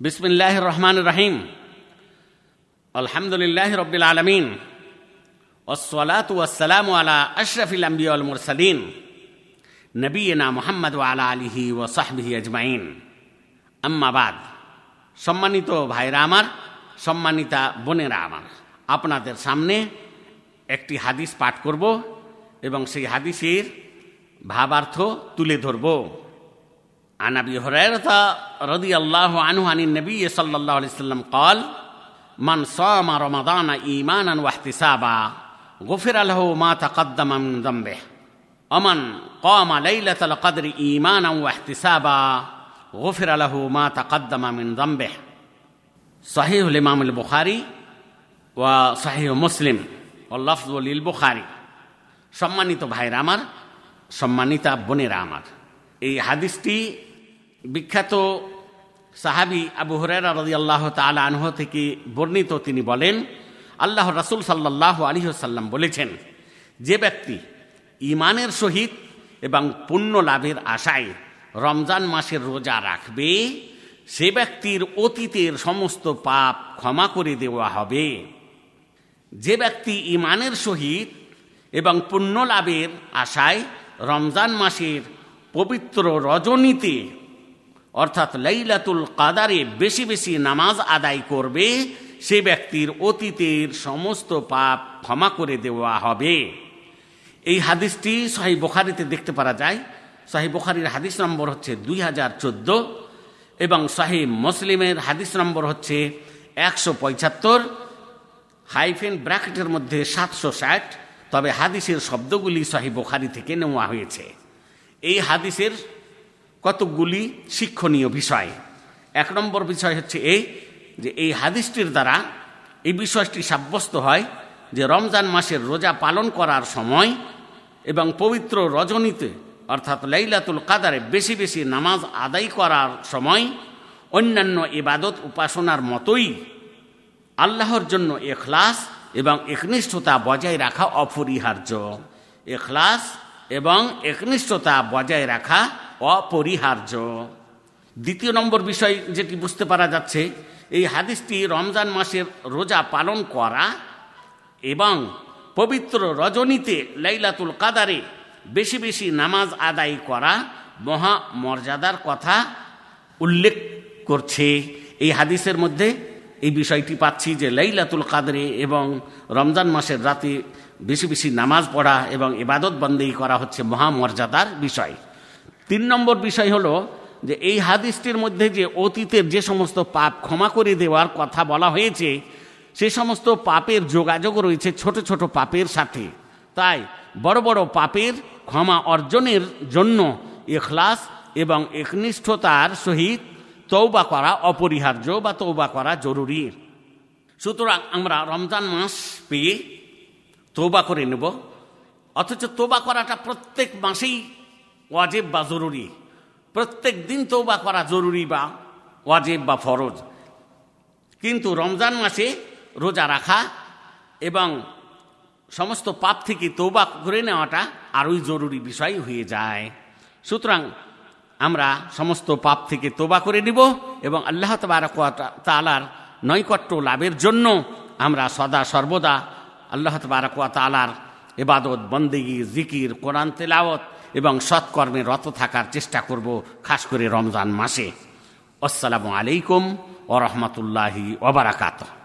বিসমিল্লাহ রহমান রহিম আলহামদুলিল্লাহ রবিল আলমিন। ওসলাত ওয়াসালাম আলা আশরফিল আম্বিউল মুরসালিন। নবীনা মোহাম্মদ আলা আলিহি ও সাহবিহি আজমাইন। আম্মাবাদ সম্মানিত ভাইরা আমার, সম্মানিতা বোনেরা আমার, আপনাদের সামনে একটি হাদিস পাঠ করব এবং সেই হাদিসের ভাবার্থ তুলে ধরব। عن ابي هريره رضي الله عنه عن النبي صلى الله عليه وسلم قال من صام رمضان ايمانا واحتسابا غفر له ما تقدم من ذنبه ومن قام ليله القدر ايمانا واحتسابا غفر له ما تقدم من ذنبه صحيح الامام البخاري وصحيح مسلم واللفظ للبخاري সম্মানিত ভাইরা আমার সম্মানিতা বোনেরা আমার এই হাদিসটি বিখ্যাত সাহাবি আবু হরেরা রদি আল্লাহ তালা আনহ থেকে বর্ণিত তিনি বলেন আল্লাহ রাসুল সাল্লাহ আলিহসাল্লাম বলেছেন, যে ব্যক্তি ইমানের সহিত এবং পুণ্য লাভের আশায় রমজান মাসের রোজা রাখবে, সে ব্যক্তির অতীতের সমস্ত পাপ ক্ষমা করে দেওয়া হবে। যে ব্যক্তি ইমানের সহিত এবং পুণ্য লাভের আশায় রমজান মাসের পবিত্র রজনীতে অর্থাৎ লাইলাতুল কাদারে বেশি বেশি নামাজ আদায় করবে, সে ব্যক্তির অতীতের সমস্ত পাপ ক্ষমা করে দেওয়া হবে। এই হাদিসটি শাহি বোখারিতে দেখতে পারা যায়। শাহি বোখারির হাদিস নম্বর হচ্ছে দুই হাজার চোদ্দ এবং শাহি মুসলিমের হাদিস নম্বর হচ্ছে একশো পঁচাত্তর, হাইফেন ব্র্যাকেটের মধ্যে সাতশো ষাট। তবে হাদিসের শব্দগুলি শাহি বোখারি থেকে নেওয়া হয়েছে। এই হাদিসের কতকগুলি শিক্ষণীয় বিষয়? এক নম্বর বিষয় হচ্ছে এই যে এই হাদিসটির দ্বারা এই বিষয়টি সাব্যস্ত হয় যে রমজান মাসের রোজা পালন করার সময় এবং পবিত্র রজনীতে, অর্থাৎ লাইলাতুল কাদারে বেশি বেশি নামাজ আদায় করার সময় অন্যান্য ইবাদত উপাসনার মতোই আল্লাহর জন্য এখলাস এবং একনিষ্ঠতা বজায় রাখা অপরিহার্য। এখলাস এবং একনিষ্ঠতা বজায় রাখা অপরিহার্য। দ্বিতীয় নম্বর বিষয় যেটি বুঝতে পারা যাচ্ছে, এই হাদিসটি রমজান মাসের রোজা পালন করা এবং পবিত্র রজনীতে লাইলাতুল কাদারে বেশি বেশি নামাজ আদায় করা মহা মর্যাদার কথা উল্লেখ করছে। এই হাদিসের মধ্যে এই বিষয়টি পাচ্ছি যে লাইলাতুল কাদরে এবং রমজান মাসের রাতে বেশি বেশি নামাজ পড়া এবং ইবাদত বন্দেই করা হচ্ছে মহামর্যাদার বিষয়। তিন নম্বর বিষয় হলো যে এই হাদিসটির মধ্যে যে অতীতের যে সমস্ত পাপ ক্ষমা করে দেওয়ার কথা বলা হয়েছে, সে সমস্ত পাপের যোগাযোগ রয়েছে ছোট ছোট পাপের সাথে। তাই বড় বড় পাপের ক্ষমা অর্জনের জন্য এখলাস এবং একনিষ্ঠতার সহিত তৌবা করা অপরিহার্য বা তৌবা করা জরুরি। সুতরাং আমরা রমজান মাস পেয়ে তৌবা করে নেব। অথচ তোবা করাটা প্রত্যেক মাসেই ওয়াজেব বা জরুরি? প্রত্যেক দিন তৌবা করা জরুরি বা ওয়াজেব বা ফরজ? কিন্তু রমজান মাসে রোজা রাখা এবং সমস্ত পাপ থেকে তৌবা করে নেওয়াটা আরোই জরুরি বিষয় হয়ে যায়। সুতরাং আমরা সমস্ত পাপ থেকে তোবা করে নিব এবং আল্লাহ তালার নৈকট্য লাভের জন্য আমরা সদা সর্বদা আল্লাহ তালার এবাদত বন্দেগি, জিকির, কোরআন তেলাওত এবং সৎকর্মে রত থাকার চেষ্টা করব, খাস করে রমজান মাসে। আসসালামু আলাইকুম ও রহমতুল্লাহি ওবরাকাত